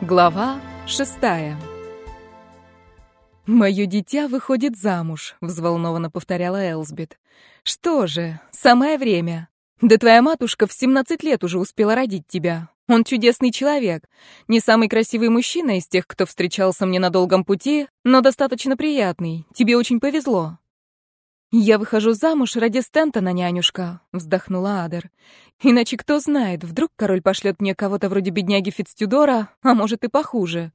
Глава шестая. «Мое дитя выходит замуж», — взволнованно повторяла Элсбет. «Что же, самое время. Да твоя матушка в 17 лет уже успела родить тебя. Он чудесный человек. Не самый красивый мужчина из тех, кто встречался мне на долгом пути, но достаточно приятный. Тебе очень повезло». «Я выхожу замуж ради Стентона, нянюшка», — вздохнула Адер. «Иначе кто знает, вдруг король пошлет мне кого-то вроде бедняги Фицтюдора, а может и похуже».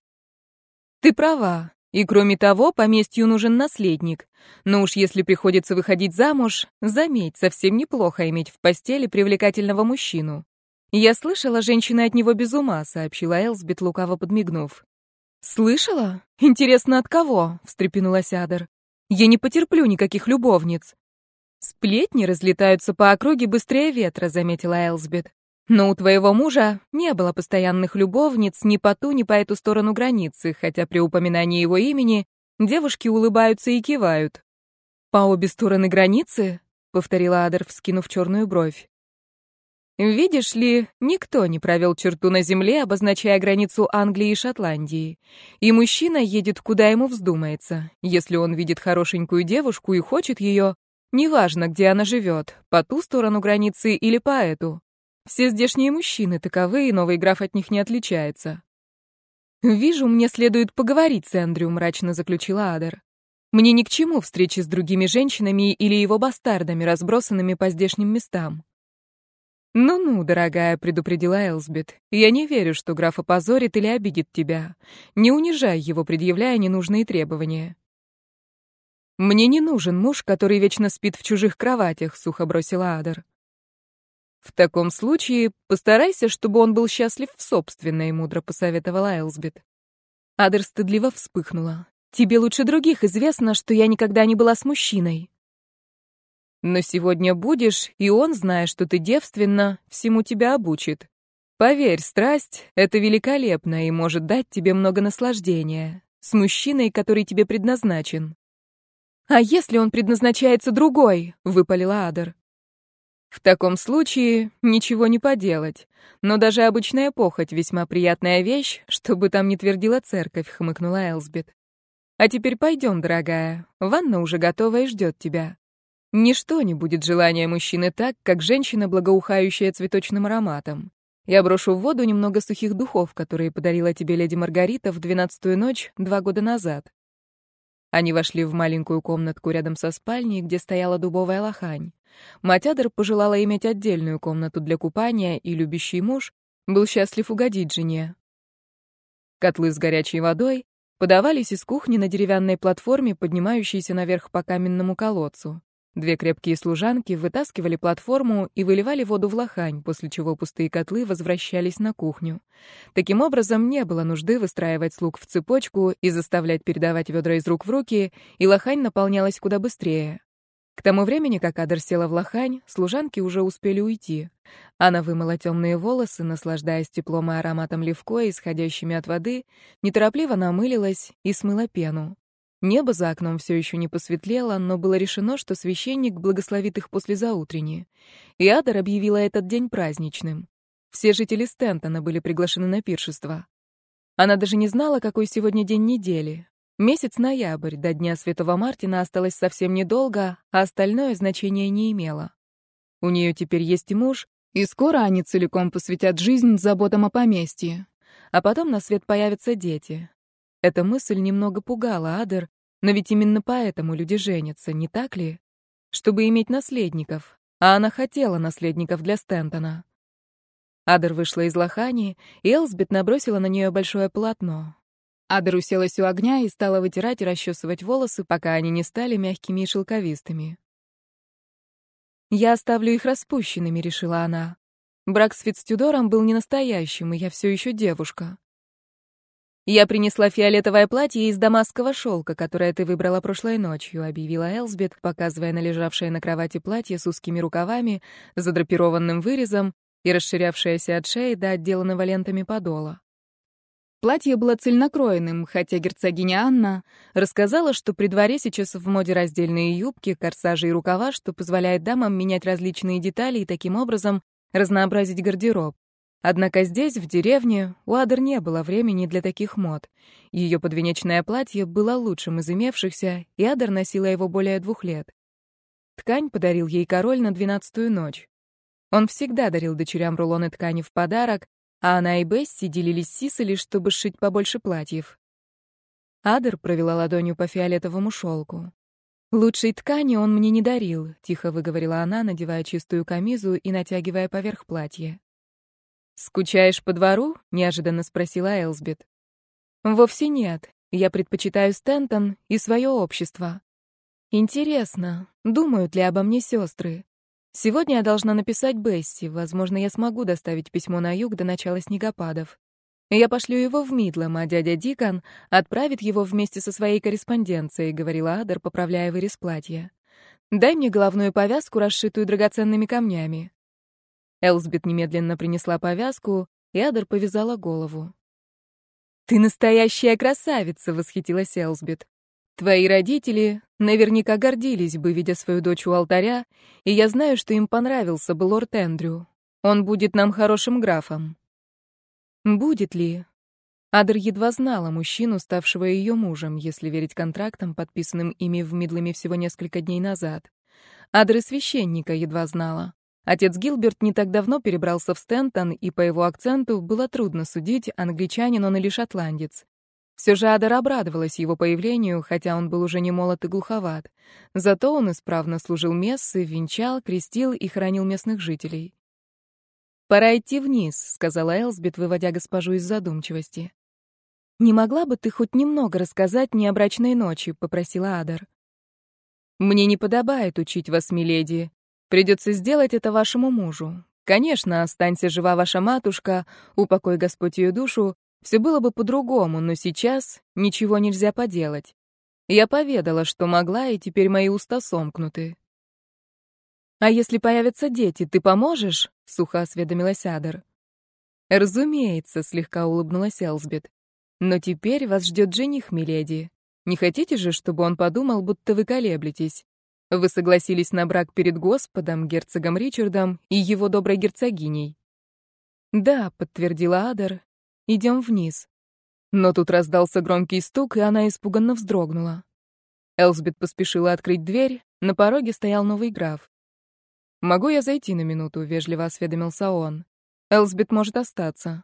«Ты права. И кроме того, поместью нужен наследник. Но уж если приходится выходить замуж, заметь, совсем неплохо иметь в постели привлекательного мужчину. Я слышала, женщина от него без ума», — сообщила Элсбет, лукаво подмигнув. «Слышала? Интересно, от кого?» — встрепенулась Адер. Я не потерплю никаких любовниц. Сплетни разлетаются по округе быстрее ветра, заметила Элсбет. Но у твоего мужа не было постоянных любовниц ни по ту, ни по эту сторону границы, хотя при упоминании его имени девушки улыбаются и кивают. По обе стороны границы, повторила Адер, вскинув черную бровь. Видишь ли, никто не провел черту на земле, обозначая границу Англии и Шотландии. И мужчина едет, куда ему вздумается. Если он видит хорошенькую девушку и хочет ее, неважно, где она живет, по ту сторону границы или по эту. Все здешние мужчины таковы, и новый граф от них не отличается. «Вижу, мне следует поговорить с Эндрю», — мрачно заключила Адер. «Мне ни к чему встречи с другими женщинами или его бастардами, разбросанными по здешним местам. «Ну-ну, дорогая», — предупредила Элсбет, — «я не верю, что граф опозорит или обидит тебя. Не унижай его, предъявляя ненужные требования». «Мне не нужен муж, который вечно спит в чужих кроватях», — сухо бросила Адер. «В таком случае постарайся, чтобы он был счастлив в собственной», — мудро посоветовала Элсбет. Адер стыдливо вспыхнула. «Тебе лучше других известно, что я никогда не была с мужчиной». Но сегодня будешь, и он, зная, что ты девственна, всему тебя обучит. Поверь, страсть — это великолепно и может дать тебе много наслаждения. С мужчиной, который тебе предназначен. «А если он предназначается другой?» — выпалила Адер. «В таком случае ничего не поделать. Но даже обычная похоть — весьма приятная вещь, чтобы там не твердила церковь», — хмыкнула Элсбет. «А теперь пойдем, дорогая. Ванна уже готова и ждет тебя». Ничто не будет желания мужчины так, как женщина, благоухающая цветочным ароматом. Я брошу в воду немного сухих духов, которые подарила тебе леди Маргарита в двенадцатую ночь два года назад. Они вошли в маленькую комнатку рядом со спальней, где стояла дубовая лохань. Мать Адер пожелала иметь отдельную комнату для купания, и любящий муж был счастлив угодить жене. Котлы с горячей водой подавались из кухни на деревянной платформе, поднимающейся наверх по каменному колодцу. Две крепкие служанки вытаскивали платформу и выливали воду в лохань, после чего пустые котлы возвращались на кухню. Таким образом, не было нужды выстраивать слуг в цепочку и заставлять передавать ведра из рук в руки, и лохань наполнялась куда быстрее. К тому времени, как Адер села в лохань, служанки уже успели уйти. Она вымыла темные волосы, наслаждаясь теплом и ароматом левко, исходящими от воды, неторопливо намылилась и смыла пену. Небо за окном все еще не посветлело, но было решено, что священник благословит их после заутренней. И Адар объявила этот день праздничным. Все жители Стентона были приглашены на пиршество. Она даже не знала, какой сегодня день недели. Месяц ноябрь, до Дня Святого Мартина осталось совсем недолго, а остальное значение не имело. У нее теперь есть муж, и скоро они целиком посвятят жизнь заботам о поместье. А потом на свет появятся дети. Эта мысль немного пугала Адер, но ведь именно поэтому люди женятся, не так ли? Чтобы иметь наследников. А она хотела наследников для Стентона. Адер вышла из лохани, и Элсбет набросила на нее большое полотно. Адер уселась у огня и стала вытирать и расчесывать волосы, пока они не стали мягкими и шелковистыми. «Я оставлю их распущенными», — решила она. Брак с Фицтюдором был не настоящим, и я все еще девушка. «Я принесла фиолетовое платье из дамасского шелка, которое ты выбрала прошлой ночью», — объявила Элсбет, показывая на лежавшее на кровати платье с узкими рукавами, задрапированным вырезом и расширявшееся от шеи до отделанного лентами подола. Платье было цельнокроенным, хотя герцогиня Анна рассказала, что при дворе сейчас в моде раздельные юбки, корсажи и рукава, что позволяет дамам менять различные детали и таким образом разнообразить гардероб. Однако здесь, в деревне, у Адер не было времени для таких мод. Ее подвенечное платье было лучшим из имевшихся, и Адер носила его более двух лет. Ткань подарил ей король на двенадцатую ночь. Он всегда дарил дочерям рулоны ткани в подарок, а она и Бесси делились сисали, чтобы сшить побольше платьев. Адер провела ладонью по фиолетовому шелку. «Лучшей ткани он мне не дарил», — тихо выговорила она, надевая чистую камизу и натягивая поверх платья. «Скучаешь по двору?» — неожиданно спросила Элсбет. «Вовсе нет. Я предпочитаю Стентон и свое общество. Интересно, думают ли обо мне сестры? Сегодня я должна написать Бесси. Возможно, я смогу доставить письмо на юг до начала снегопадов. Я пошлю его в Мидлом, а дядя Дикон отправит его вместе со своей корреспонденцией», — говорила Адер, поправляя вырез платья. «Дай мне головную повязку, расшитую драгоценными камнями. Элсбет немедленно принесла повязку, и Адер повязала голову. «Ты настоящая красавица!» — восхитилась Элсбет. «Твои родители наверняка гордились бы, видя свою дочь у алтаря, и я знаю, что им понравился бы лорд Эндрю. Он будет нам хорошим графом». «Будет ли?» Адер едва знала мужчину, ставшего ее мужем, если верить контрактам, подписанным ими в Мидлами всего несколько дней назад. Адер священника едва знала. Отец Гилберт не так давно перебрался в Стентон, и по его акценту было трудно судить, англичанин он или шотландец. Все же Адар обрадовалась его появлению, хотя он был уже не молод и глуховат. Зато он исправно служил мессы, венчал, крестил и хранил местных жителей. «Пора идти вниз», — сказала Элсбет, выводя госпожу из задумчивости. «Не могла бы ты хоть немного рассказать мне о брачной ночи?» — попросила Адар. «Мне не подобает учить вас, миледи», Придется сделать это вашему мужу. Конечно, останься жива ваша матушка, упокой Господь ее душу, все было бы по-другому, но сейчас ничего нельзя поделать. Я поведала, что могла, и теперь мои уста сомкнуты. «А если появятся дети, ты поможешь?» — сухо осведомилась Адер. «Разумеется», — слегка улыбнулась Элсбет. «Но теперь вас ждет жених, миледи. Не хотите же, чтобы он подумал, будто вы колеблетесь? Вы согласились на брак перед Господом, герцогом Ричардом и его доброй герцогиней. Да, подтвердила Адар. Идем вниз. Но тут раздался громкий стук, и она испуганно вздрогнула. Элсбет поспешила открыть дверь, на пороге стоял новый граф. «Могу я зайти на минуту?» — вежливо осведомился он. «Элсбет может остаться».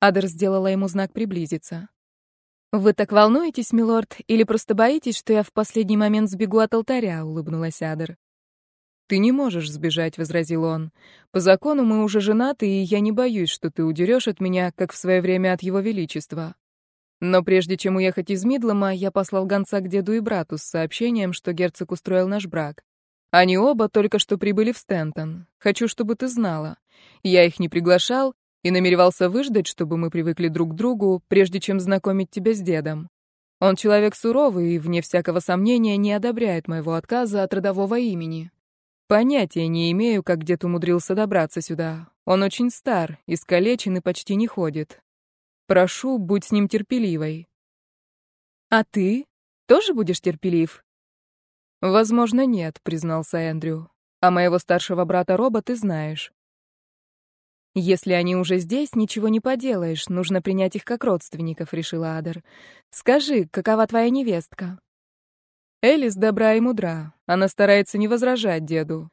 Адер сделала ему знак приблизиться. «Вы так волнуетесь, милорд, или просто боитесь, что я в последний момент сбегу от алтаря?» — улыбнулась Адер. «Ты не можешь сбежать», — возразил он. «По закону мы уже женаты, и я не боюсь, что ты удерешь от меня, как в свое время от его величества. Но прежде чем уехать из Мидлома, я послал гонца к деду и брату с сообщением, что герцог устроил наш брак. Они оба только что прибыли в Стентон. Хочу, чтобы ты знала. Я их не приглашал, и намеревался выждать, чтобы мы привыкли друг к другу, прежде чем знакомить тебя с дедом. Он человек суровый и, вне всякого сомнения, не одобряет моего отказа от родового имени. Понятия не имею, как дед умудрился добраться сюда. Он очень стар, искалечен и почти не ходит. Прошу, будь с ним терпеливой. А ты тоже будешь терпелив? Возможно, нет, признался Эндрю. А моего старшего брата Роба ты знаешь. «Если они уже здесь, ничего не поделаешь, нужно принять их как родственников», — решила Адер. «Скажи, какова твоя невестка?» Элис добра и мудра. Она старается не возражать деду.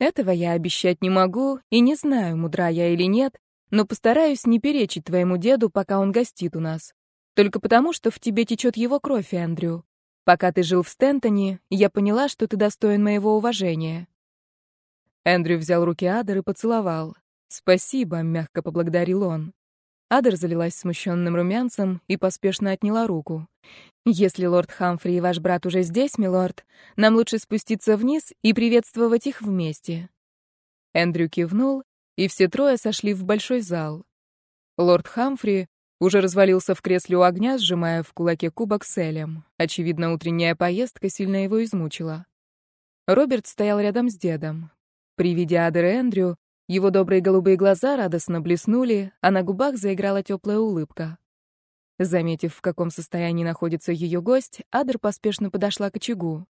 Этого я обещать не могу и не знаю, мудра я или нет, но постараюсь не перечить твоему деду, пока он гостит у нас. Только потому, что в тебе течет его кровь, Эндрю. Пока ты жил в Стентоне, я поняла, что ты достоин моего уважения. Эндрю взял руки Адер и поцеловал. «Спасибо», — мягко поблагодарил он. Адер залилась смущенным румянцем и поспешно отняла руку. «Если лорд Хамфри и ваш брат уже здесь, милорд, нам лучше спуститься вниз и приветствовать их вместе». Эндрю кивнул, и все трое сошли в большой зал. Лорд Хамфри уже развалился в кресле у огня, сжимая в кулаке кубок с Элем. Очевидно, утренняя поездка сильно его измучила. Роберт стоял рядом с дедом. При виде Адера Эндрю его добрые голубые глаза радостно блеснули, а на губах заиграла теплая улыбка. Заметив, в каком состоянии находится ее гость, Адер поспешно подошла к очагу.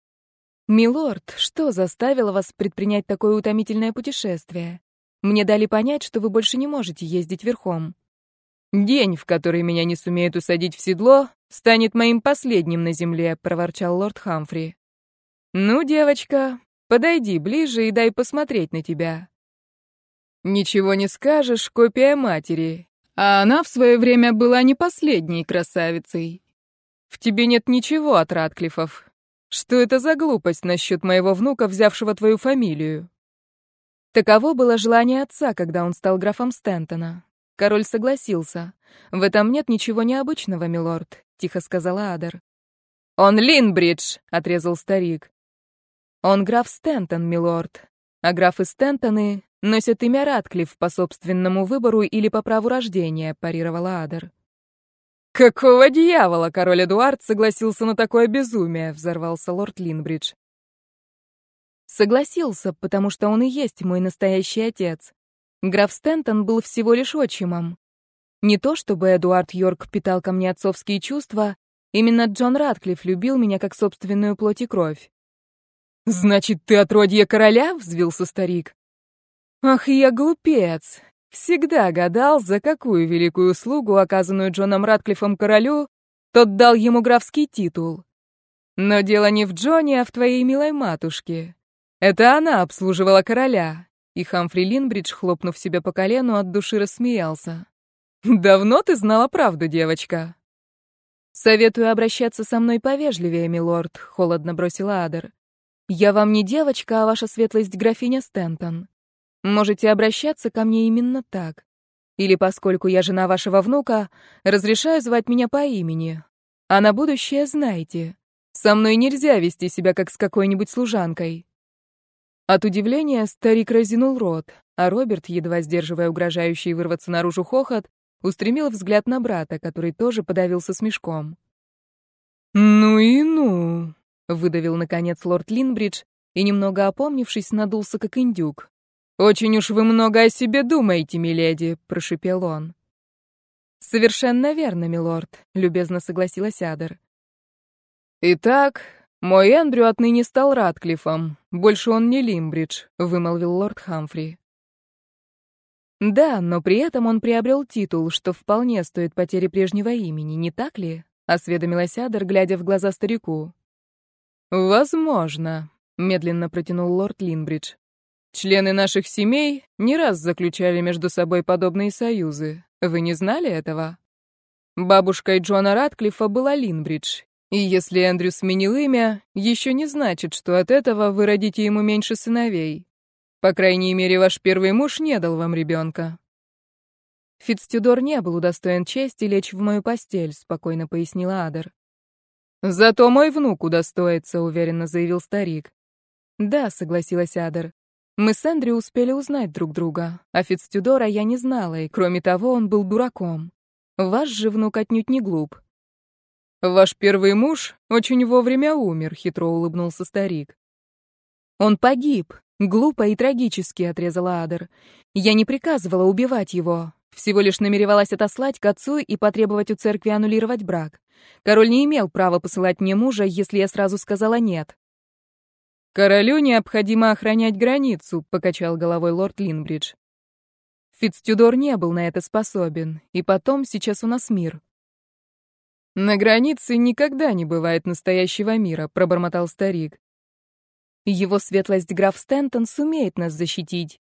«Милорд, что заставило вас предпринять такое утомительное путешествие? Мне дали понять, что вы больше не можете ездить верхом. День, в который меня не сумеют усадить в седло, станет моим последним на земле, проворчал лорд Хамфри. Ну, девочка, подойди ближе и дай посмотреть на тебя. Ничего не скажешь, копия матери. А она в свое время была не последней красавицей. В тебе нет ничего от Ратклиффов. Что это за глупость насчет моего внука, взявшего твою фамилию? Таково было желание отца, когда он стал графом Стентона. Король согласился. «В этом нет ничего необычного, милорд», — тихо сказала Адар. «Он Линбридж», — отрезал старик. «Он граф Стентон, милорд. А графы Стентоны носят имя Ратклифф по собственному выбору или по праву рождения», — парировала Адар. «Какого дьявола король Эдуард согласился на такое безумие?» — взорвался лорд Линбридж. Согласился, потому что он и есть мой настоящий отец. Граф Стентон был всего лишь отчимом. Не то чтобы Эдуард Йорк питал ко мне отцовские чувства, именно Джон Ратклифф любил меня как собственную плоть и кровь. «Значит, ты отродье короля?» — взвился старик. «Ах, я глупец! Всегда гадал, за какую великую услугу, оказанную Джоном Ратклиффом королю, тот дал ему графский титул. Но дело не в Джоне, а в твоей милой матушке. Это она обслуживала короля. И Хамфри Линбридж, хлопнув себя по колену, от души рассмеялся. «Давно ты знала правду, девочка?» «Советую обращаться со мной повежливее, милорд», — холодно бросила Адер. «Я вам не девочка, а ваша светлость графиня Стентон. Можете обращаться ко мне именно так. Или, поскольку я жена вашего внука, разрешаю звать меня по имени. А на будущее знаете, со мной нельзя вести себя как с какой-нибудь служанкой». От удивления старик разинул рот, а Роберт, едва сдерживая угрожающий вырваться наружу хохот, устремил взгляд на брата, который тоже подавился смешком. «Ну и ну!» — выдавил, наконец, лорд Линбридж и, немного опомнившись, надулся, как индюк. «Очень уж вы много о себе думаете, миледи», — прошипел он. «Совершенно верно, милорд», — любезно согласилась Адер. «Итак, «Мой Эндрю отныне стал Ратклиффом. Больше он не Лимбридж», — вымолвил лорд Хамфри. «Да, но при этом он приобрел титул, что вполне стоит потери прежнего имени, не так ли?» — осведомилась Адер, глядя в глаза старику. «Возможно», — медленно протянул лорд Линбридж. «Члены наших семей не раз заключали между собой подобные союзы. Вы не знали этого?» Бабушкой Джона Ратклиффа была Линбридж, и если Эндрю сменил имя, еще не значит, что от этого вы родите ему меньше сыновей. По крайней мере, ваш первый муж не дал вам ребенка. Фицтюдор не был удостоен чести лечь в мою постель, спокойно пояснила Адер. Зато мой внук удостоится, уверенно заявил старик. Да, согласилась Адер. Мы с Эндрю успели узнать друг друга, а Фицтюдора я не знала, и кроме того, он был дураком. Ваш же внук отнюдь не глуп. «Ваш первый муж очень вовремя умер», — хитро улыбнулся старик. «Он погиб. Глупо и трагически», — отрезала Адер. «Я не приказывала убивать его. Всего лишь намеревалась отослать к отцу и потребовать у церкви аннулировать брак. Король не имел права посылать мне мужа, если я сразу сказала «нет». «Королю необходимо охранять границу», — покачал головой лорд Линбридж. Фицтюдор не был на это способен, и потом сейчас у нас мир. «На границе никогда не бывает настоящего мира», — пробормотал старик. «Его светлость граф Стентон сумеет нас защитить».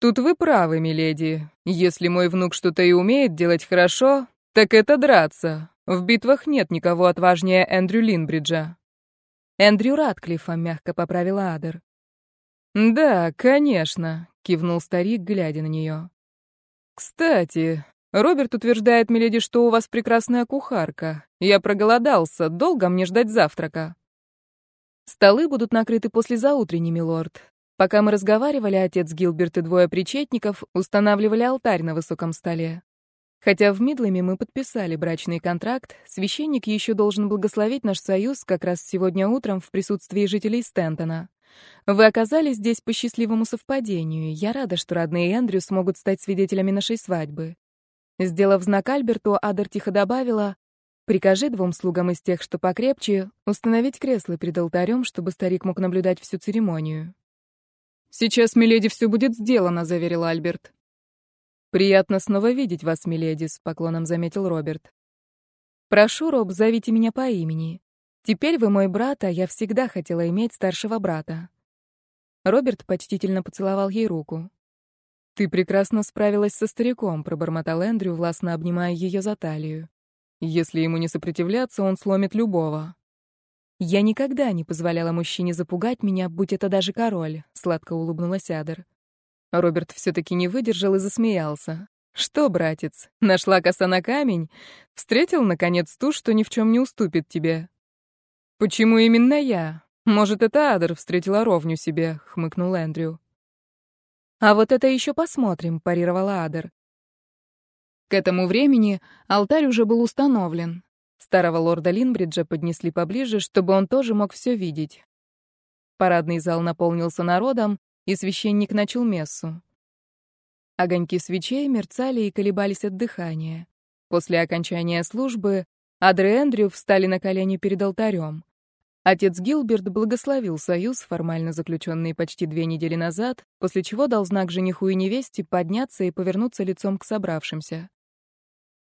«Тут вы правы, миледи. Если мой внук что-то и умеет делать хорошо, так это драться. В битвах нет никого отважнее Эндрю Линбриджа». «Эндрю Ратклиффа», — мягко поправила Адер. «Да, конечно», — кивнул старик, глядя на нее. «Кстати, Роберт утверждает, миледи, что у вас прекрасная кухарка. Я проголодался, долго мне ждать завтрака. Столы будут накрыты после заутренней, милорд. Пока мы разговаривали, отец Гилберт и двое причетников устанавливали алтарь на высоком столе. Хотя в Мидлами мы подписали брачный контракт, священник еще должен благословить наш союз как раз сегодня утром в присутствии жителей Стентона. Вы оказались здесь по счастливому совпадению. Я рада, что родные Эндрю смогут стать свидетелями нашей свадьбы. Сделав знак Альберту, Адер тихо добавила, «Прикажи двум слугам из тех, что покрепче, установить кресло перед алтарем, чтобы старик мог наблюдать всю церемонию». Сейчас, миледи, все будет сделано», — заверил Альберт. «Приятно снова видеть вас, миледи», — с поклоном заметил Роберт. «Прошу, Роб, зовите меня по имени. Теперь вы мой брат, а я всегда хотела иметь старшего брата». Роберт почтительно поцеловал ей руку. «Ты прекрасно справилась со стариком», — пробормотал Эндрю, властно обнимая ее за талию. «Если ему не сопротивляться, он сломит любого». «Я никогда не позволяла мужчине запугать меня, будь это даже король», — сладко улыбнулась Адер. Роберт все-таки не выдержал и засмеялся. «Что, братец, нашла коса на камень? Встретил, наконец, ту, что ни в чем не уступит тебе?» «Почему именно я? Может, это Адер встретила ровню себе», — хмыкнул Эндрю. «А вот это еще посмотрим», — парировала Адер. К этому времени алтарь уже был установлен. Старого лорда Линбриджа поднесли поближе, чтобы он тоже мог все видеть. Парадный зал наполнился народом, и священник начал мессу. Огоньки свечей мерцали и колебались от дыхания. После окончания службы Адр и Эндрю встали на колени перед алтарем. Отец Гилберт благословил союз, формально заключенный почти две недели назад, после чего дал знак жениху и невесте подняться и повернуться лицом к собравшимся.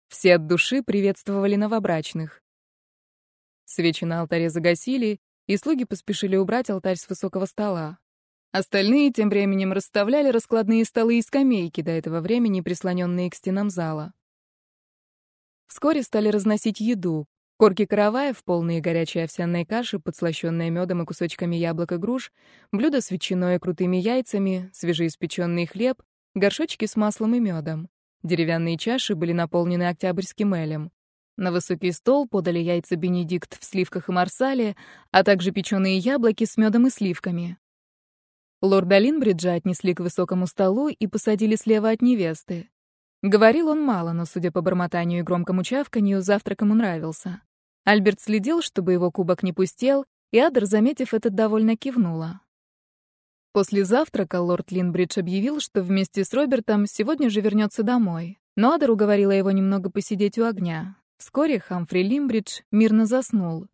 Все от души приветствовали новобрачных. Свечи на алтаре загасили, и слуги поспешили убрать алтарь с высокого стола. Остальные тем временем расставляли раскладные столы и скамейки, до этого времени прислоненные к стенам зала. Вскоре стали разносить еду. Корки караваев, полные горячей овсяной каши, подслащенные медом и кусочками яблок и груш, блюда с ветчиной и крутыми яйцами, свежеиспеченный хлеб, горшочки с маслом и медом. Деревянные чаши были наполнены октябрьским элем. На высокий стол подали яйца Бенедикт в сливках и марсале, а также печеные яблоки с медом и сливками. Лорда Линбриджа отнесли к высокому столу и посадили слева от невесты. Говорил он мало, но, судя по бормотанию и громкому чавканью, завтрак ему нравился. Альберт следил, чтобы его кубок не пустел, и Адер, заметив это, довольно кивнула. После завтрака лорд Линбридж объявил, что вместе с Робертом сегодня же вернется домой. Но Адер уговорила его немного посидеть у огня. Вскоре Хамфри Линбридж мирно заснул.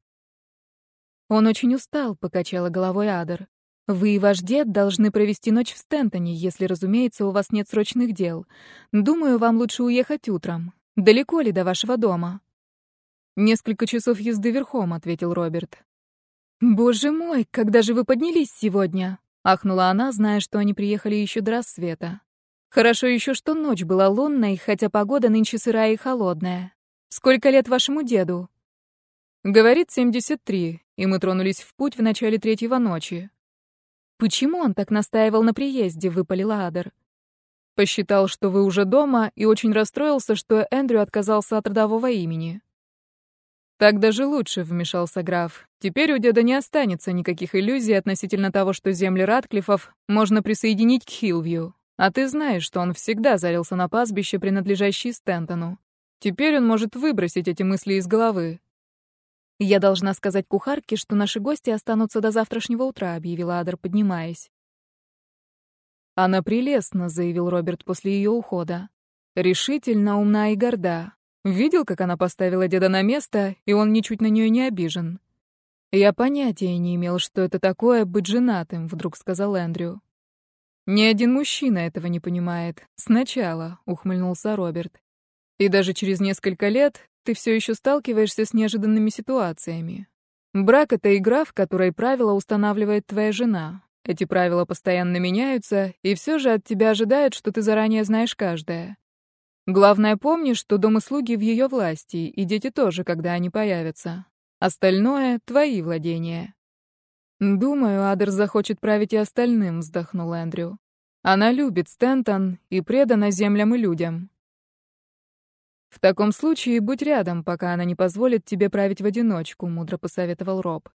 Он очень устал, покачала головой Адер. Вы и ваш дед должны провести ночь в Стентоне, если, разумеется, у вас нет срочных дел. Думаю, вам лучше уехать утром. Далеко ли до вашего дома? Несколько часов езды верхом, ответил Роберт. Боже мой, когда же вы поднялись сегодня? ахнула она, зная, что они приехали еще до рассвета. Хорошо еще, что ночь была лунной, хотя погода нынче сырая и холодная. Сколько лет вашему деду? Говорит, 73, и мы тронулись в путь в начале третьего ночи. «Почему он так настаивал на приезде?» — выпалила Адер. «Посчитал, что вы уже дома, и очень расстроился, что Эндрю отказался от родового имени». «Так даже лучше», — вмешался граф. «Теперь у деда не останется никаких иллюзий относительно того, что земли Ратклифов можно присоединить к Хилвью. А ты знаешь, что он всегда зарился на пастбище, принадлежащее Стентону. Теперь он может выбросить эти мысли из головы. «Я должна сказать кухарке, что наши гости останутся до завтрашнего утра», — объявила Адер, поднимаясь. «Она прелестна», — заявил Роберт после ее ухода. «Решительно, умна и горда. Видел, как она поставила деда на место, и он ничуть на нее не обижен». «Я понятия не имел, что это такое быть женатым», — вдруг сказал Эндрю. «Ни один мужчина этого не понимает. Сначала», — ухмыльнулся Роберт. «И даже через несколько лет ты все еще сталкиваешься с неожиданными ситуациями. Брак — это игра, в которой правила устанавливает твоя жена. Эти правила постоянно меняются, и все же от тебя ожидают, что ты заранее знаешь каждое. Главное, помни, что дом и слуги в ее власти, и дети тоже, когда они появятся. Остальное — твои владения. «Думаю, Адер захочет править и остальным», — вздохнул Эндрю. «Она любит Стентон и предана землям и людям. «В таком случае будь рядом, пока она не позволит тебе править в одиночку», — мудро посоветовал Роб.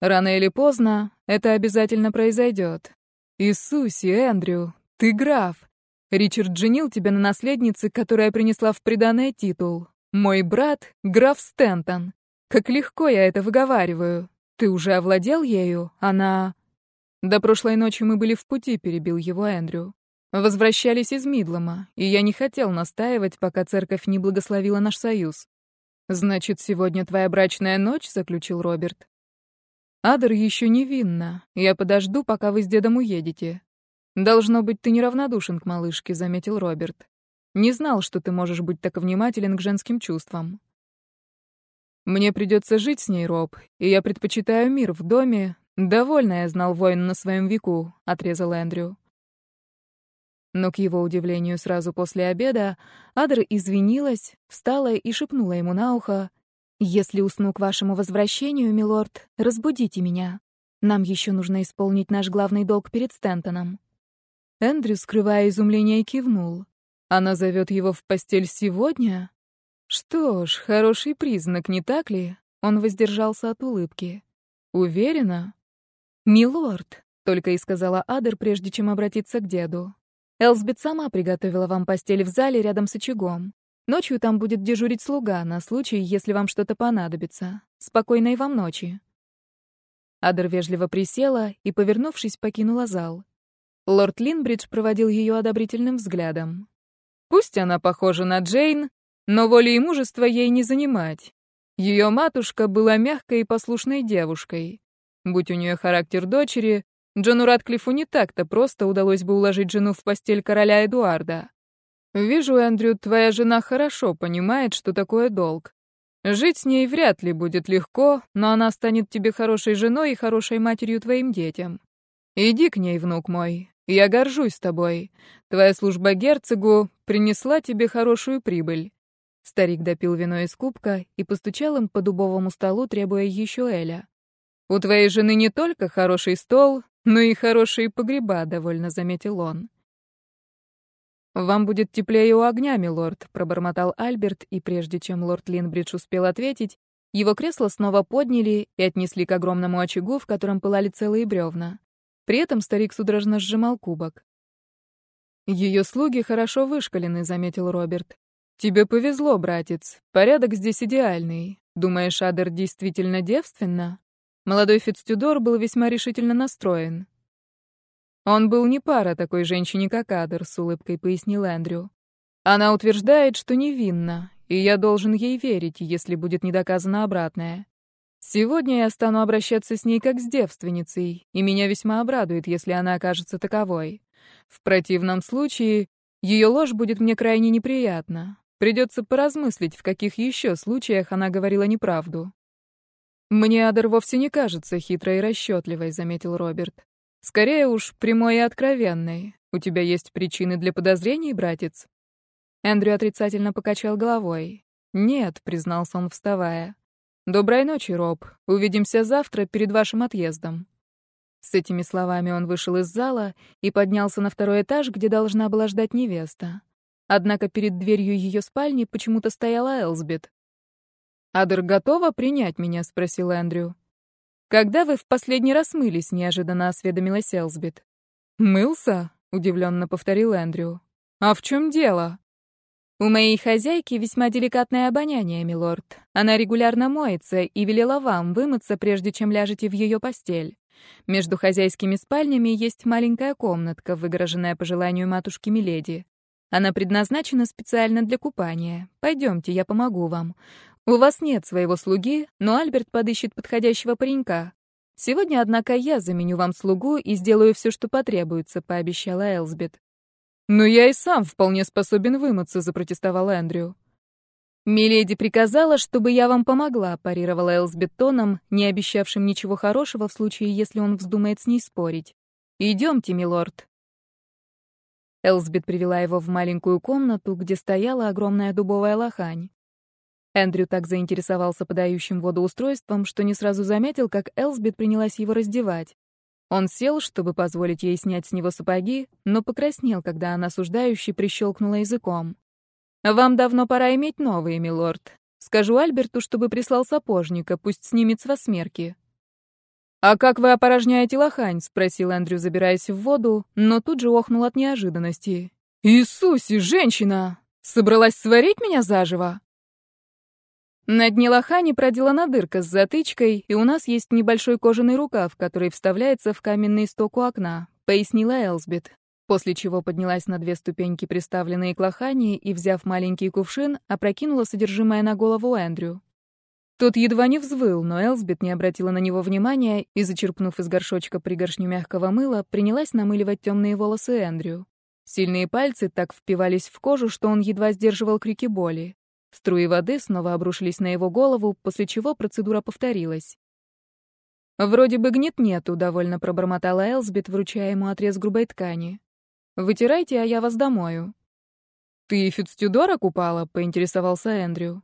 «Рано или поздно это обязательно произойдет. Иисусе, Эндрю, ты граф. Ричард женил тебя на наследнице, которая принесла в приданое титул. Мой брат — граф Стентон. Как легко я это выговариваю. Ты уже овладел ею? Она...» «До прошлой ночи мы были в пути», — перебил его Эндрю. Возвращались из Мидлома, и я не хотел настаивать, пока церковь не благословила наш союз. «Значит, сегодня твоя брачная ночь?» — заключил Роберт. «Адер еще невинна. Я подожду, пока вы с дедом уедете. «Должно быть, ты неравнодушен к малышке», — заметил Роберт. «Не знал, что ты можешь быть так внимателен к женским чувствам». «Мне придется жить с ней, Роб, и я предпочитаю мир в доме. Довольно я знал воин на своем веку», — отрезал Эндрю. Но, к его удивлению, сразу после обеда Адр извинилась, встала и шепнула ему на ухо, «Если усну к вашему возвращению, милорд, разбудите меня. Нам еще нужно исполнить наш главный долг перед Стентоном». Эндрю, скрывая изумление, кивнул. Она зовет его в постель сегодня? Что ж, хороший признак, не так ли? Он воздержался от улыбки. Уверена? Милорд, только и сказала Адер, прежде чем обратиться к деду. Элсбет сама приготовила вам постель в зале рядом с очагом. Ночью там будет дежурить слуга на случай, если вам что-то понадобится. Спокойной вам ночи. Адер вежливо присела и, повернувшись, покинула зал. Лорд Линбридж проводил ее одобрительным взглядом. Пусть она похожа на Джейн, но воли и мужества ей не занимать. Ее матушка была мягкой и послушной девушкой. Будь у нее характер дочери, Джону Ратклиффу не так-то просто удалось бы уложить жену в постель короля Эдуарда. Вижу, Эндрю, твоя жена хорошо понимает, что такое долг. Жить с ней вряд ли будет легко, но она станет тебе хорошей женой и хорошей матерью твоим детям. Иди к ней, внук мой, я горжусь тобой. Твоя служба герцогу принесла тебе хорошую прибыль». Старик допил вино из кубка и постучал им по дубовому столу, требуя еще Эля. «У твоей жены не только хороший стол, но и хорошие погреба», — довольно заметил он. «Вам будет теплее у огня, милорд», — пробормотал Альберт, и прежде чем лорд Линбридж успел ответить, его кресло снова подняли и отнесли к огромному очагу, в котором пылали целые бревна. При этом старик судорожно сжимал кубок. «Ее слуги хорошо вышкалены», — заметил Роберт. «Тебе повезло, братец. Порядок здесь идеальный. Думаешь, Адер действительно девственна?» Молодой Фицтюдор был весьма решительно настроен. «Он был не пара такой женщине, как Адер», — с улыбкой пояснил Эндрю. «Она утверждает, что невинна, и я должен ей верить, если будет не доказано обратное. Сегодня я стану обращаться с ней как с девственницей, и меня весьма обрадует, если она окажется таковой. В противном случае ее ложь будет мне крайне неприятна. Придется поразмыслить, в каких еще случаях она говорила неправду. «Мне Адер вовсе не кажется хитрой и расчетливой», — заметил Роберт. «Скорее уж, прямой и откровенной. У тебя есть причины для подозрений, братец?» Эндрю отрицательно покачал головой. «Нет», — признался он, вставая. «Доброй ночи, Роб. Увидимся завтра перед вашим отъездом». С этими словами он вышел из зала и поднялся на второй этаж, где должна была ждать невеста. Однако перед дверью ее спальни почему-то стояла Элсбет. «Адер готова принять меня?» — спросил Эндрю. «Когда вы в последний раз мылись?» — неожиданно осведомилась Элсбет. «Мылся?» — удивленно повторил Эндрю. «А в чем дело?» «У моей хозяйки весьма деликатное обоняние, милорд. Она регулярно моется и велела вам вымыться, прежде чем ляжете в ее постель. Между хозяйскими спальнями есть маленькая комнатка, выгороженная по желанию матушки Миледи. Она предназначена специально для купания. Пойдемте, я помогу вам. У вас нет своего слуги, но Альберт подыщет подходящего паренька. Сегодня, однако, я заменю вам слугу и сделаю все, что потребуется», — пообещала Элсбет. «Но я и сам вполне способен вымыться», — запротестовал Эндрю. «Миледи приказала, чтобы я вам помогла», — парировала Элсбет тоном, не обещавшим ничего хорошего в случае, если он вздумает с ней спорить. «Идемте, милорд». Элсбет привела его в маленькую комнату, где стояла огромная дубовая лохань. Эндрю так заинтересовался подающим воду устройством, что не сразу заметил, как Элсбет принялась его раздевать. Он сел, чтобы позволить ей снять с него сапоги, но покраснел, когда она осуждающе прищелкнула языком. «Вам давно пора иметь новые, милорд. Скажу Альберту, чтобы прислал сапожника, пусть снимет с вас мерки». «А как вы опорожняете лохань?» — спросил Эндрю, забираясь в воду, но тут же охнул от неожиданности. «Иисусе, женщина! Собралась сварить меня заживо?» На дне лохани проделана дырка с затычкой, и у нас есть небольшой кожаный рукав, который вставляется в каменный сток у окна», — пояснила Элсбет. После чего поднялась на две ступеньки, приставленные к лохани, и, взяв маленький кувшин, опрокинула содержимое на голову Эндрю. Тот едва не взвыл, но Элсбет не обратила на него внимания и, зачерпнув из горшочка пригоршню мягкого мыла, принялась намыливать темные волосы Эндрю. Сильные пальцы так впивались в кожу, что он едва сдерживал крики боли. Струи воды снова обрушились на его голову, после чего процедура повторилась. «Вроде бы гнет нету», — довольно пробормотала Элсбет, вручая ему отрез грубой ткани. «Вытирайте, а я вас домою». «Ты Фицтюдора купала?» — поинтересовался Эндрю.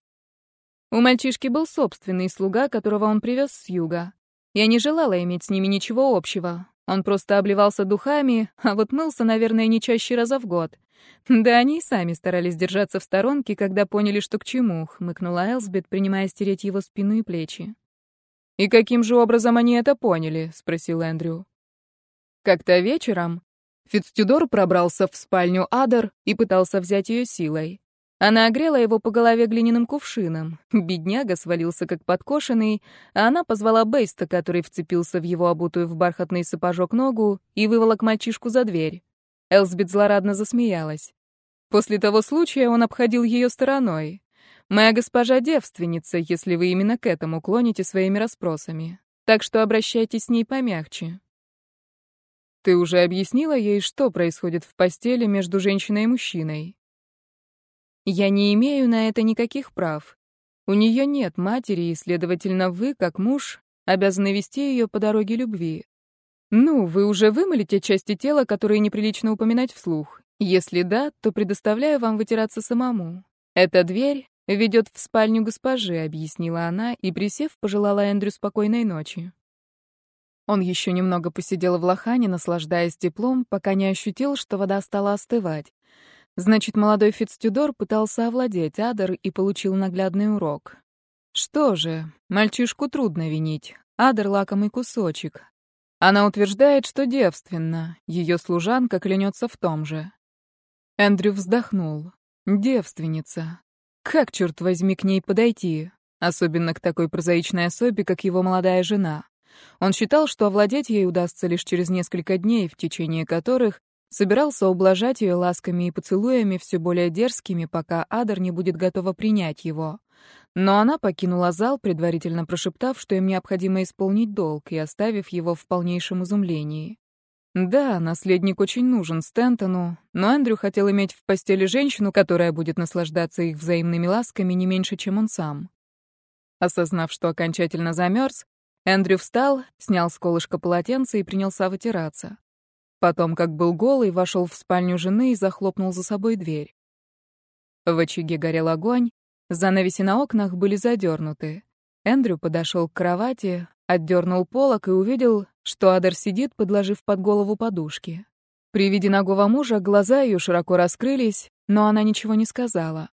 У мальчишки был собственный слуга, которого он привез с юга. Я не желала иметь с ними ничего общего. Он просто обливался духами, а вот мылся, наверное, не чаще раза в год. Да они и сами старались держаться в сторонке, когда поняли, что к чему, хмыкнула Элсбет, принимая стереть его спину и плечи. «И каким же образом они это поняли?» — спросил Эндрю. Как-то вечером Фицтюдор пробрался в спальню Адер и пытался взять ее силой. Она огрела его по голове глиняным кувшином. Бедняга свалился как подкошенный, а она позвала Бейста, который вцепился в его обутую в бархатный сапожок ногу и выволок мальчишку за дверь. Элсбет злорадно засмеялась. После того случая он обходил ее стороной. «Моя госпожа девственница, если вы именно к этому клоните своими расспросами. Так что обращайтесь с ней помягче». «Ты уже объяснила ей, что происходит в постели между женщиной и мужчиной?» Я не имею на это никаких прав. У нее нет матери, и, следовательно, вы, как муж, обязаны вести ее по дороге любви. Ну, вы уже вымыли те части тела, которые неприлично упоминать вслух. Если да, то предоставляю вам вытираться самому. Эта дверь ведет в спальню госпожи, объяснила она и, присев, пожелала Эндрю спокойной ночи. Он еще немного посидел в лохане, наслаждаясь теплом, пока не ощутил, что вода стала остывать. Значит, молодой Фицтюдор пытался овладеть Адер и получил наглядный урок. Что же, мальчишку трудно винить. Адер — лакомый кусочек. Она утверждает, что девственна. Ее служанка клянется в том же. Эндрю вздохнул. Девственница. Как, черт возьми, к ней подойти? Особенно к такой прозаичной особе, как его молодая жена. Он считал, что овладеть ей удастся лишь через несколько дней, в течение которых Собирался ублажать ее ласками и поцелуями все более дерзкими, пока Адер не будет готова принять его. Но она покинула зал, предварительно прошептав, что им необходимо исполнить долг, и оставив его в полнейшем изумлении. Да, наследник очень нужен Стентону, но Эндрю хотел иметь в постели женщину, которая будет наслаждаться их взаимными ласками не меньше, чем он сам. Осознав, что окончательно замерз, Эндрю встал, снял с колышка полотенце и принялся вытираться. Потом, как был голый, вошел в спальню жены и захлопнул за собой дверь. В очаге горел огонь, занавеси на окнах были задернуты. Эндрю подошел к кровати, отдернул полок и увидел, что Адер сидит, подложив под голову подушки. При виде ногого мужа глаза ее широко раскрылись, но она ничего не сказала.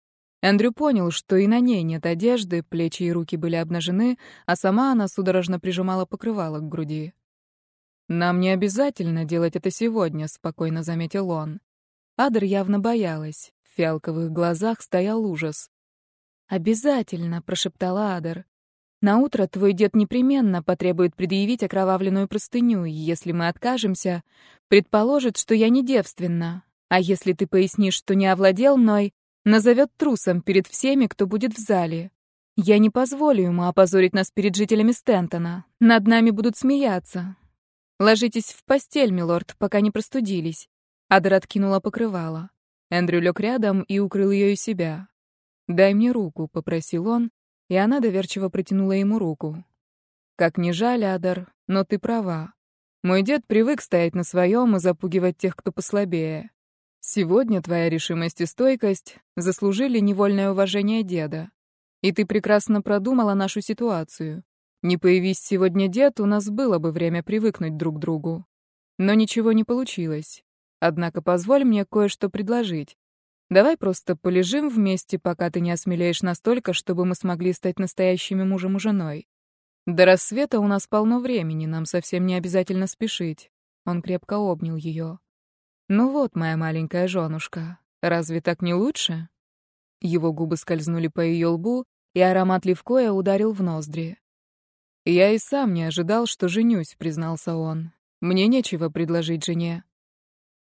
Эндрю понял, что и на ней нет одежды, плечи и руки были обнажены, а сама она судорожно прижимала покрывало к груди. «Нам не обязательно делать это сегодня», — спокойно заметил он. Адр явно боялась. В фиалковых глазах стоял ужас. «Обязательно», — прошептала Адр. «На утро твой дед непременно потребует предъявить окровавленную простыню, и если мы откажемся, предположит, что я не девственна. А если ты пояснишь, что не овладел мной, назовет трусом перед всеми, кто будет в зале. Я не позволю ему опозорить нас перед жителями Стентона. Над нами будут смеяться. «Ложитесь в постель, милорд, пока не простудились». Адер откинула покрывало. Эндрю лег рядом и укрыл ее и себя. «Дай мне руку», — попросил он, и она доверчиво протянула ему руку. «Как ни жаль, Адар, но ты права. Мой дед привык стоять на своем и запугивать тех, кто послабее. Сегодня твоя решимость и стойкость заслужили невольное уважение деда. И ты прекрасно продумала нашу ситуацию. Не появись сегодня дед, у нас было бы время привыкнуть друг к другу. Но ничего не получилось. Однако позволь мне кое-что предложить. Давай просто полежим вместе, пока ты не осмелеешь настолько, чтобы мы смогли стать настоящими мужем и женой. До рассвета у нас полно времени, нам совсем не обязательно спешить. Он крепко обнял ее. Ну вот, моя маленькая женушка, разве так не лучше? Его губы скользнули по ее лбу, и аромат левкоя ударил в ноздри. «Я и сам не ожидал, что женюсь», — признался он. «Мне нечего предложить жене».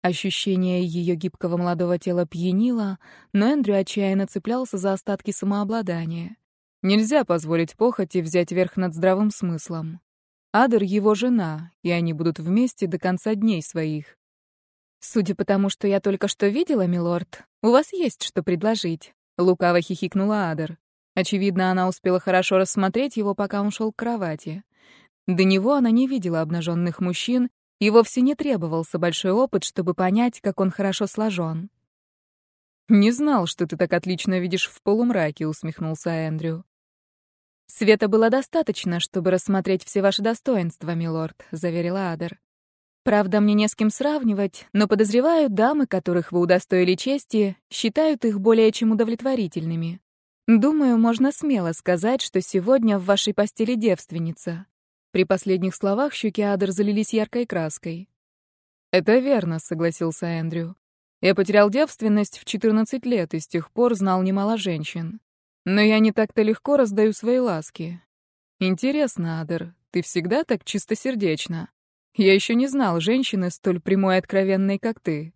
Ощущение ее гибкого молодого тела пьянило, но Эндрю отчаянно цеплялся за остатки самообладания. Нельзя позволить похоти взять верх над здравым смыслом. Адер — его жена, и они будут вместе до конца дней своих. «Судя по тому, что я только что видела, милорд, у вас есть что предложить», — лукаво хихикнула Адер. Очевидно, она успела хорошо рассмотреть его, пока он шел к кровати. До него она не видела обнаженных мужчин, и вовсе не требовался большой опыт, чтобы понять, как он хорошо сложен. «Не знал, что ты так отлично видишь в полумраке», — усмехнулся Эндрю. «Света было достаточно, чтобы рассмотреть все ваши достоинства, милорд», — заверила Адер. «Правда, мне не с кем сравнивать, но подозреваю, дамы, которых вы удостоили чести, считают их более чем удовлетворительными. Думаю, можно смело сказать, что сегодня в вашей постели девственница». При последних словах щеки Адер залились яркой краской. «Это верно», — согласился Эндрю. Я потерял девственность в 14 лет и с тех пор знал немало женщин. Но я не так-то легко раздаю свои ласки. Интересно, Адер, ты всегда так чистосердечна? Я еще не знал женщины столь прямой и откровенной, как ты.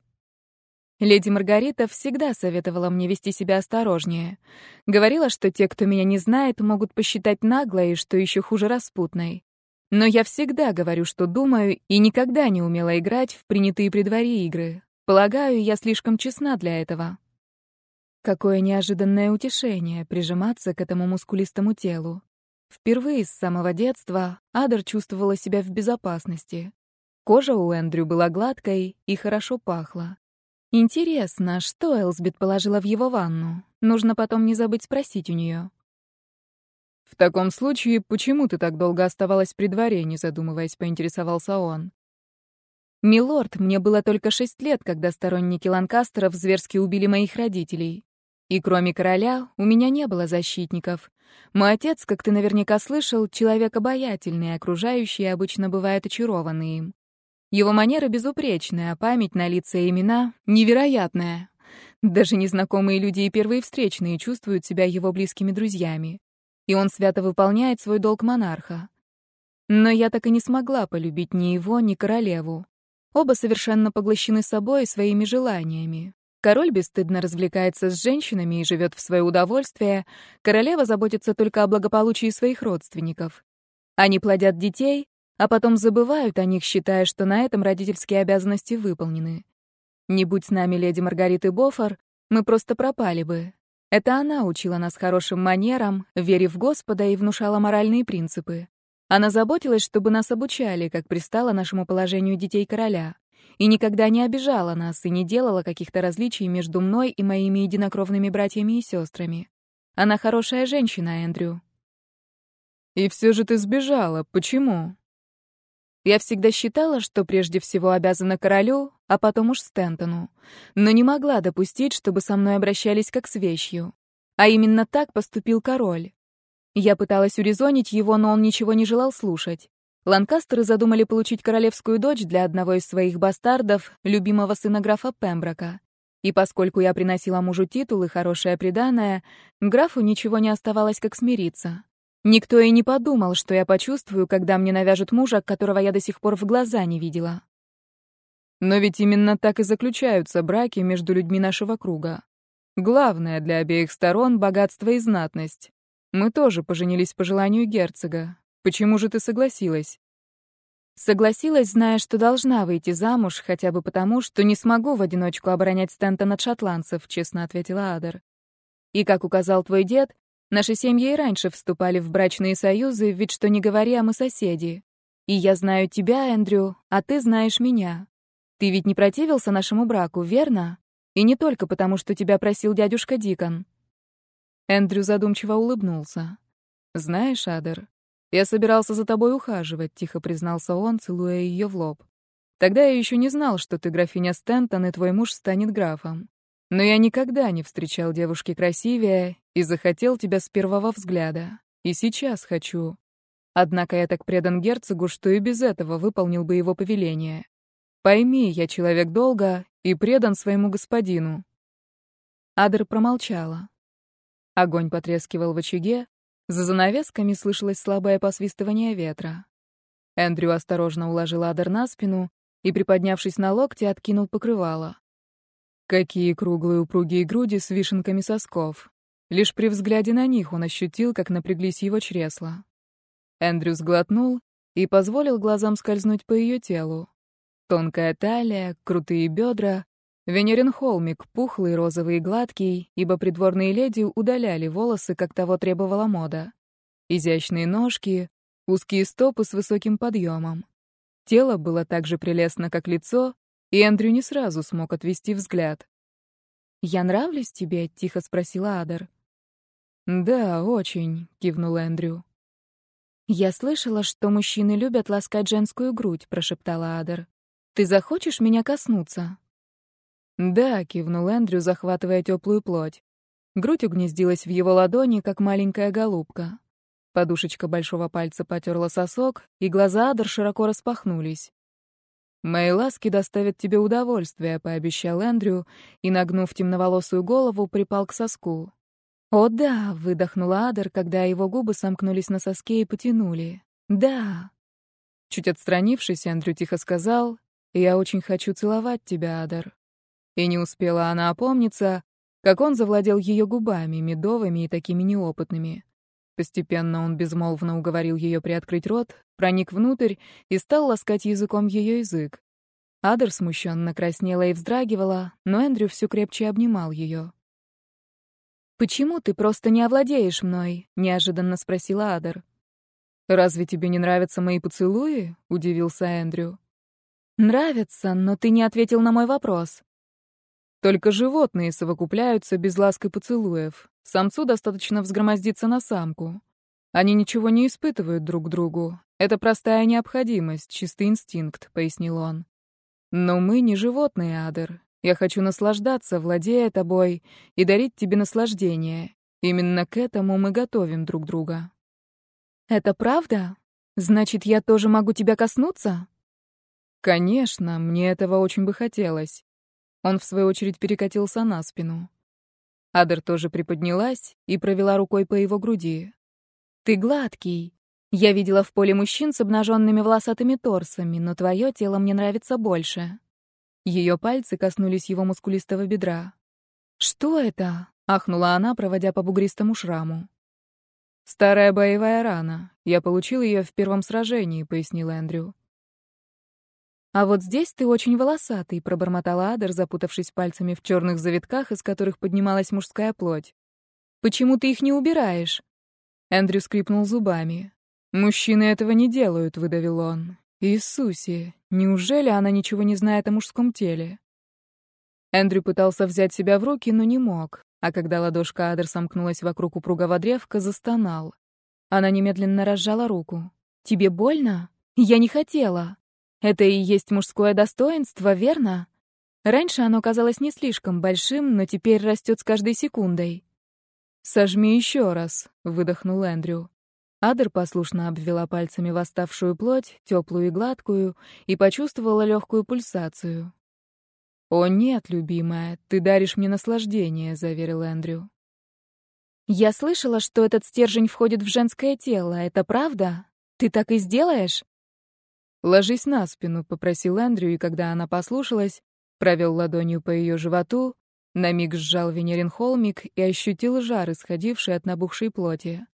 Леди Маргарита всегда советовала мне вести себя осторожнее. Говорила, что те, кто меня не знает, могут посчитать наглой и, что еще хуже, распутной. Но я всегда говорю, что думаю, и никогда не умела играть в принятые при дворе игры. Полагаю, я слишком честна для этого. Какое неожиданное утешение прижиматься к этому мускулистому телу. Впервые с самого детства Адер чувствовала себя в безопасности. Кожа у Эндрю была гладкой и хорошо пахла. Интересно, что Элсбит положила в его ванну? Нужно потом не забыть спросить у нее. «В таком случае, почему ты так долго оставалась при дворе?» — не задумываясь, поинтересовался он. «Милорд, мне было только шесть лет, когда сторонники Ланкастеров зверски убили моих родителей. И кроме короля у меня не было защитников. Мой отец, как ты наверняка слышал, человек обаятельный, окружающие обычно бывают очарованы им. Его манера безупречная, а память на лица и имена невероятная. Даже незнакомые люди и первые встречные чувствуют себя его близкими друзьями. И он свято выполняет свой долг монарха. Но я так и не смогла полюбить ни его, ни королеву. Оба совершенно поглощены собой и своими желаниями. Король бесстыдно развлекается с женщинами и живет в свое удовольствие, королева заботится только о благополучии своих родственников. Они плодят детей, а потом забывают о них, считая, что на этом родительские обязанности выполнены. Не будь с нами леди Маргариты Бофор, мы просто пропали бы. Это она учила нас хорошим манерам, вере в Господа и внушала моральные принципы. Она заботилась, чтобы нас обучали, как пристало нашему положению детей короля, и никогда не обижала нас и не делала каких-то различий между мной и моими единокровными братьями и сестрами. Она хорошая женщина, Эндрю. И все же ты сбежала. Почему? Я всегда считала, что прежде всего обязана королю, а потом уж Стентону, но не могла допустить, чтобы со мной обращались как с вещью. А именно так поступил король. Я пыталась урезонить его, но он ничего не желал слушать. Ланкастеры задумали получить королевскую дочь для одного из своих бастардов, любимого сына графа Пемброка. И поскольку я приносила мужу титул и хорошее приданое, графу ничего не оставалось, как смириться. Никто и не подумал, что я почувствую, когда мне навяжут мужа, которого я до сих пор в глаза не видела. Но ведь именно так и заключаются браки между людьми нашего круга. Главное для обеих сторон — богатство и знатность. Мы тоже поженились по желанию герцога. Почему же ты согласилась? Согласилась, зная, что должна выйти замуж, хотя бы потому, что не смогу в одиночку оборонять Стентон от шотландцев, честно ответила Адер. И, как указал твой дед, наши семьи и раньше вступали в брачные союзы, ведь что не говори, а мы соседи. И я знаю тебя, Эндрю, а ты знаешь меня. Ты ведь не противился нашему браку, верно? И не только потому, что тебя просил дядюшка Дикон. Эндрю задумчиво улыбнулся. «Знаешь, Адер, я собирался за тобой ухаживать», — тихо признался он, целуя ее в лоб. «Тогда я еще не знал, что ты графиня Стентон, и твой муж станет графом. Но я никогда не встречал девушки красивее и захотел тебя с первого взгляда. И сейчас хочу. Однако я так предан герцогу, что и без этого выполнил бы его повеление. Пойми, я человек долга и предан своему господину». Адер промолчала. Огонь потрескивал в очаге, за занавесками слышалось слабое посвистывание ветра. Эндрю осторожно уложил Адер на спину и, приподнявшись на локте, откинул покрывало. Какие круглые упругие груди с вишенками сосков. Лишь при взгляде на них он ощутил, как напряглись его чресла. Эндрю сглотнул и позволил глазам скользнуть по ее телу. Тонкая талия, крутые бедра, Венерин холмик, пухлый, розовый и гладкий, ибо придворные леди удаляли волосы, как того требовала мода. Изящные ножки, узкие стопы с высоким подъемом. Тело было так же прелестно, как лицо, и Эндрю не сразу смог отвести взгляд. «Я нравлюсь тебе?» — тихо спросила Адер. «Да, очень», — кивнул Эндрю. «Я слышала, что мужчины любят ласкать женскую грудь», — прошептала Адер. «Ты захочешь меня коснуться?» «Да», — кивнул Эндрю, захватывая теплую плоть. Грудь угнездилась в его ладони, как маленькая голубка. Подушечка большого пальца потерла сосок, и глаза Адер широко распахнулись. «Мои ласки доставят тебе удовольствие», — пообещал Эндрю, и, нагнув темноволосую голову, припал к соску. «О да», — выдохнула Адер, когда его губы сомкнулись на соске и потянули. «Да». Чуть отстранившись, Эндрю тихо сказал, «Я очень хочу целовать тебя, Адер». И не успела она опомниться, как он завладел ее губами, медовыми и такими неопытными. Постепенно он безмолвно уговорил ее приоткрыть рот, проник внутрь и стал ласкать языком ее язык. Адер смущенно краснела и вздрагивала, но Эндрю все крепче обнимал ее. «Почему ты просто не овладеешь мной?» — неожиданно спросила Адер. «Разве тебе не нравятся мои поцелуи?» — удивился Эндрю. «Нравятся, но ты не ответил на мой вопрос». Только животные совокупляются без ласк и поцелуев. Самцу достаточно взгромоздиться на самку. Они ничего не испытывают друг другу. Это простая необходимость, чистый инстинкт, — пояснил он. Но мы не животные, Адер. Я хочу наслаждаться, владея тобой, и дарить тебе наслаждение. Именно к этому мы готовим друг друга. Это правда? Значит, я тоже могу тебя коснуться? Конечно, мне этого очень бы хотелось. Он, в свою очередь, перекатился на спину. Адер тоже приподнялась и провела рукой по его груди. «Ты гладкий. Я видела в поле мужчин с обнаженными волосатыми торсами, но твое тело мне нравится больше. Ее пальцы коснулись его мускулистого бедра. «Что это?» — ахнула она, проводя по бугристому шраму. «Старая боевая рана. Я получил ее в первом сражении», — пояснил Эндрю. «А вот здесь ты очень волосатый», — пробормотала Адер, запутавшись пальцами в черных завитках, из которых поднималась мужская плоть. «Почему ты их не убираешь?» Эндрю скрипнул зубами. «Мужчины этого не делают», — выдавил он. Иисусе, неужели она ничего не знает о мужском теле? Эндрю пытался взять себя в руки, но не мог, а когда ладошка Адер сомкнулась вокруг упругого древка, застонал. Она немедленно разжала руку. «Тебе больно? Я не хотела. Это и есть мужское достоинство, верно? Раньше оно казалось не слишком большим, но теперь растет с каждой секундой». «Сожми еще раз», — выдохнул Эндрю. Адер послушно обвела пальцами восставшую плоть, теплую и гладкую, и почувствовала легкую пульсацию. «О нет, любимая, ты даришь мне наслаждение», — заверил Эндрю. «Я слышала, что этот стержень входит в женское тело. Это правда? Ты так и сделаешь?» «Ложись на спину», — попросил Эндрю, и когда она послушалась, провел ладонью по ее животу, на миг сжал Венерин холмик и ощутил жар, исходивший от набухшей плоти.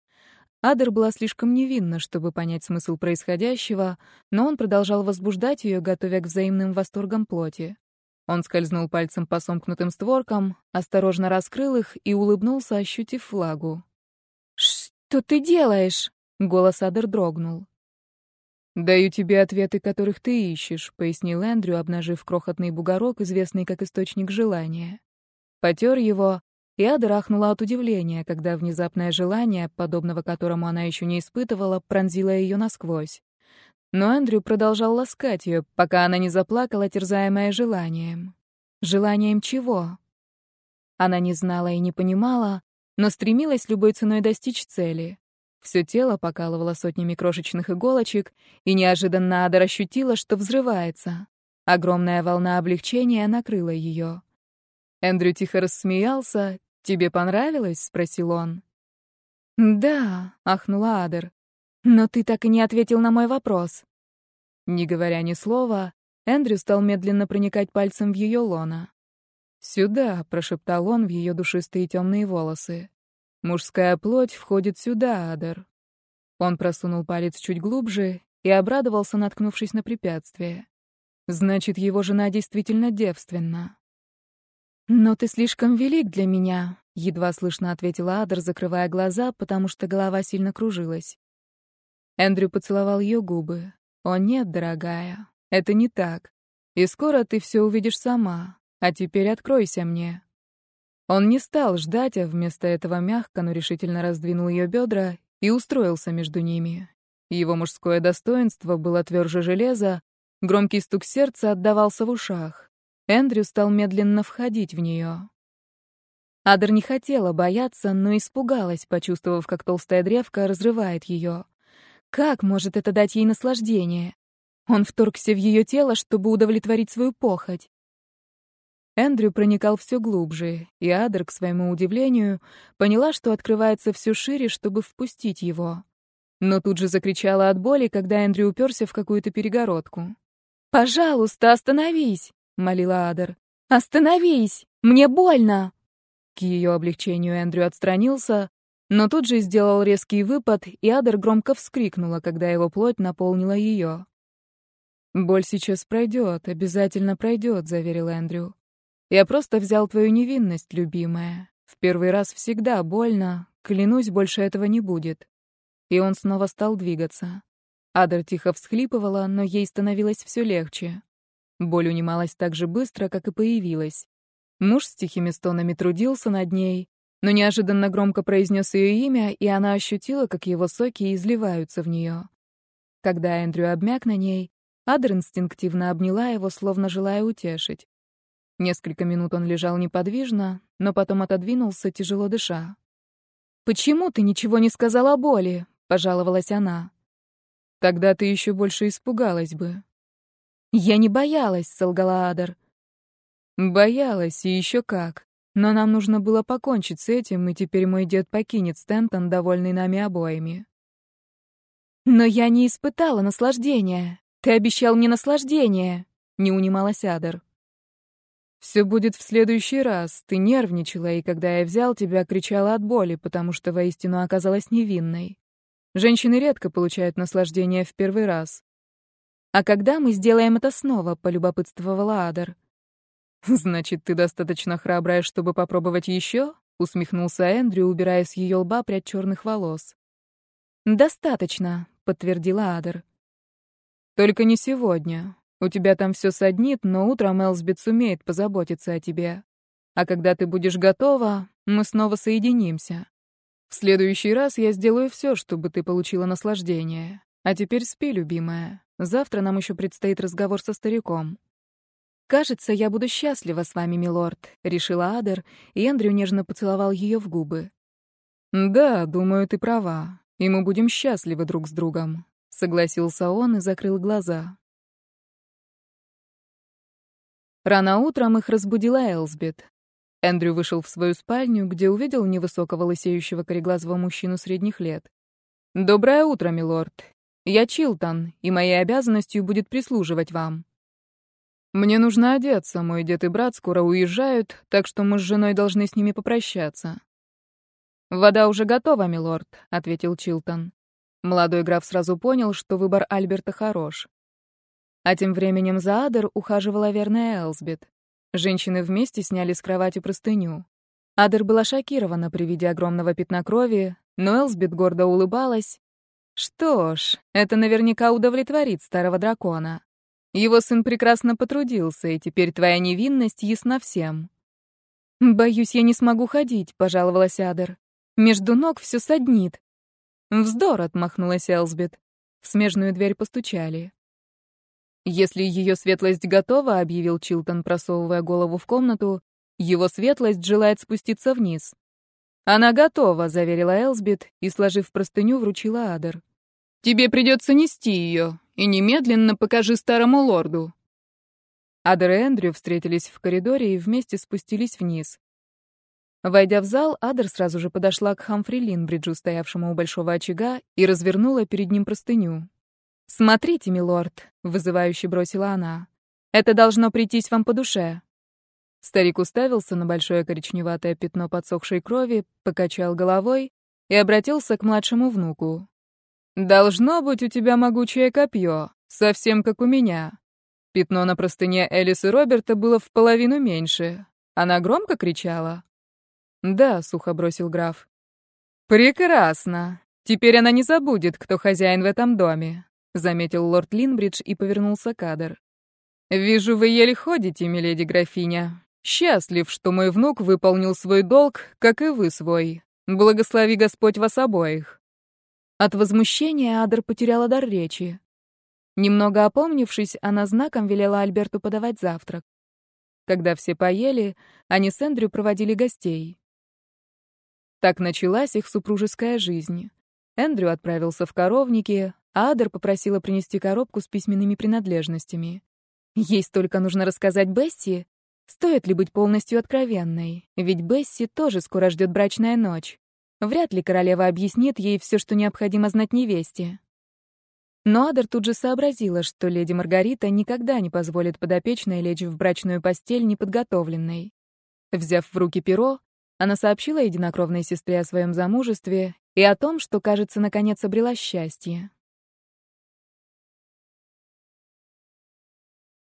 Адер была слишком невинна, чтобы понять смысл происходящего, но он продолжал возбуждать ее, готовя к взаимным восторгам плоти. Он скользнул пальцем по сомкнутым створкам, осторожно раскрыл их и улыбнулся, ощутив флагу. «Что ты делаешь?» — голос Адер дрогнул. «Даю тебе ответы, которых ты ищешь», — пояснил Эндрю, обнажив крохотный бугорок, известный как источник желания. Потер его, и Ада рахнула от удивления, когда внезапное желание, подобного которому она еще не испытывала, пронзило ее насквозь. Но Эндрю продолжал ласкать ее, пока она не заплакала, терзаемая желанием. Желанием чего? Она не знала и не понимала, но стремилась любой ценой достичь цели. Все тело покалывало сотнями крошечных иголочек, и неожиданно Ада ощутила, что взрывается. Огромная волна облегчения накрыла ее. Эндрю тихо рассмеялся, «Тебе понравилось?» — спросил он. «Да», — ахнула Адер. «Но ты так и не ответил на мой вопрос». Не говоря ни слова, Эндрю стал медленно проникать пальцем в ее лона. «Сюда», — прошептал он в ее душистые темные волосы. Мужская плоть входит сюда, Адер. Он просунул палец чуть глубже и обрадовался, наткнувшись на препятствие. Значит, его жена действительно девственна. «Но ты слишком велик для меня», — едва слышно ответила Адер, закрывая глаза, потому что голова сильно кружилась. Эндрю поцеловал ее губы. «О нет, дорогая, это не так. И скоро ты все увидишь сама. А теперь откройся мне». Он не стал ждать, а вместо этого мягко, но решительно раздвинул ее бедра и устроился между ними. Его мужское достоинство было тверже железа, громкий стук сердца отдавался в ушах. Эндрю стал медленно входить в нее. Адер не хотела бояться, но испугалась, почувствовав, как толстая древка разрывает ее. Как может это дать ей наслаждение? Он вторгся в ее тело, чтобы удовлетворить свою похоть. Эндрю проникал все глубже, и Адер, к своему удивлению, поняла, что открывается все шире, чтобы впустить его. Но тут же закричала от боли, когда Эндрю уперся в какую-то перегородку. «Пожалуйста, остановись!» — молила Адер. «Остановись! Мне больно!» К ее облегчению Эндрю отстранился, но тут же сделал резкий выпад, и Адер громко вскрикнула, когда его плоть наполнила ее. «Боль сейчас пройдет, обязательно пройдет», — заверил Эндрю. Я просто взял твою невинность, любимая. В первый раз всегда больно. Клянусь, больше этого не будет. И он снова стал двигаться. Адер тихо всхлипывала, но ей становилось все легче. Боль унималась так же быстро, как и появилась. Муж с тихими стонами трудился над ней, но неожиданно громко произнес ее имя, и она ощутила, как его соки изливаются в нее. Когда Эндрю обмяк на ней, Адер инстинктивно обняла его, словно желая утешить. Несколько минут он лежал неподвижно, но потом отодвинулся, тяжело дыша. «Почему ты ничего не сказала о боли?» — пожаловалась она. «Тогда ты еще больше испугалась бы». «Я не боялась», — солгала Адар. «Боялась, и еще как. Но нам нужно было покончить с этим, и теперь мой дед покинет Стентон, довольный нами обоими». «Но я не испытала наслаждения. Ты обещал мне наслаждение», — не унималась Адар. Все будет в следующий раз. Ты нервничала, и когда я взял тебя, кричала от боли, потому что воистину оказалась невинной. Женщины редко получают наслаждение в первый раз. А когда мы сделаем это снова, полюбопытствовала Адар. Значит, ты достаточно храбрая, чтобы попробовать еще? усмехнулся Эндрю, убирая с ее лба прядь черных волос. Достаточно, подтвердила Адар. Только не сегодня. У тебя там все саднит, но утром Элсбет сумеет позаботиться о тебе. А когда ты будешь готова, мы снова соединимся. В следующий раз я сделаю все, чтобы ты получила наслаждение. А теперь спи, любимая. Завтра нам еще предстоит разговор со стариком. «Кажется, я буду счастлива с вами, милорд», — решила Адер, и Эндрю нежно поцеловал ее в губы. «Да, думаю, ты права, и мы будем счастливы друг с другом», — согласился он и закрыл глаза. Рано утром их разбудила Элсбет. Эндрю вышел в свою спальню, где увидел невысокого лысеющего кореглазого мужчину средних лет. «Доброе утро, милорд. Я Чилтон, и моей обязанностью будет прислуживать вам. Мне нужно одеться, мой дед и брат скоро уезжают, так что мы с женой должны с ними попрощаться». «Вода уже готова, милорд», — ответил Чилтон. Молодой граф сразу понял, что выбор Альберта хорош. А тем временем за Адер ухаживала верная Элсбет. Женщины вместе сняли с кровати простыню. Адер была шокирована при виде огромного пятна крови, но Элсбет гордо улыбалась. Что ж, это наверняка удовлетворит старого дракона. Его сын прекрасно потрудился, и теперь твоя невинность ясна всем. «Боюсь, я не смогу ходить», — пожаловалась Адер. «Между ног все саднит». «Вздор», — отмахнулась Элсбет. В смежную дверь постучали. «Если ее светлость готова», — объявил Чилтон, просовывая голову в комнату, «его светлость желает спуститься вниз». «Она готова», — заверила Элсбет и, сложив простыню, вручила Адер. «Тебе придется нести ее, и немедленно покажи старому лорду». Адер и Эндрю встретились в коридоре и вместе спустились вниз. Войдя в зал, Адер сразу же подошла к Хамфри Линбриджу, стоявшему у большого очага, и развернула перед ним простыню. «Смотрите, милорд», — вызывающе бросила она. «Это должно прийтись вам по душе». Старик уставился на большое коричневатое пятно подсохшей крови, покачал головой и обратился к младшему внуку. «Должно быть у тебя могучее копье, совсем как у меня. Пятно на простыне Элис и Роберта было в половину меньше. Она громко кричала?» «Да», — сухо бросил граф. «Прекрасно. Теперь она не забудет, кто хозяин в этом доме», — заметил лорд Линбридж и повернулся к Адер. «Вижу, вы еле ходите, миледи графиня. Счастлив, что мой внук выполнил свой долг, как и вы свой. Благослови Господь вас обоих». От возмущения Адер потеряла дар речи. Немного опомнившись, она знаком велела Альберту подавать завтрак. Когда все поели, они с Эндрю проводили гостей. Так началась их супружеская жизнь. Эндрю отправился в коровники, а Адер попросила принести коробку с письменными принадлежностями. Ей столько нужно рассказать Бесси. Стоит ли быть полностью откровенной? Ведь Бесси тоже скоро ждет брачная ночь. Вряд ли королева объяснит ей все, что необходимо знать невесте. Но Адер тут же сообразила, что леди Маргарита никогда не позволит подопечной лечь в брачную постель неподготовленной. Взяв в руки перо, она сообщила единокровной сестре о своем замужестве и о том, что, кажется, наконец обрела счастье.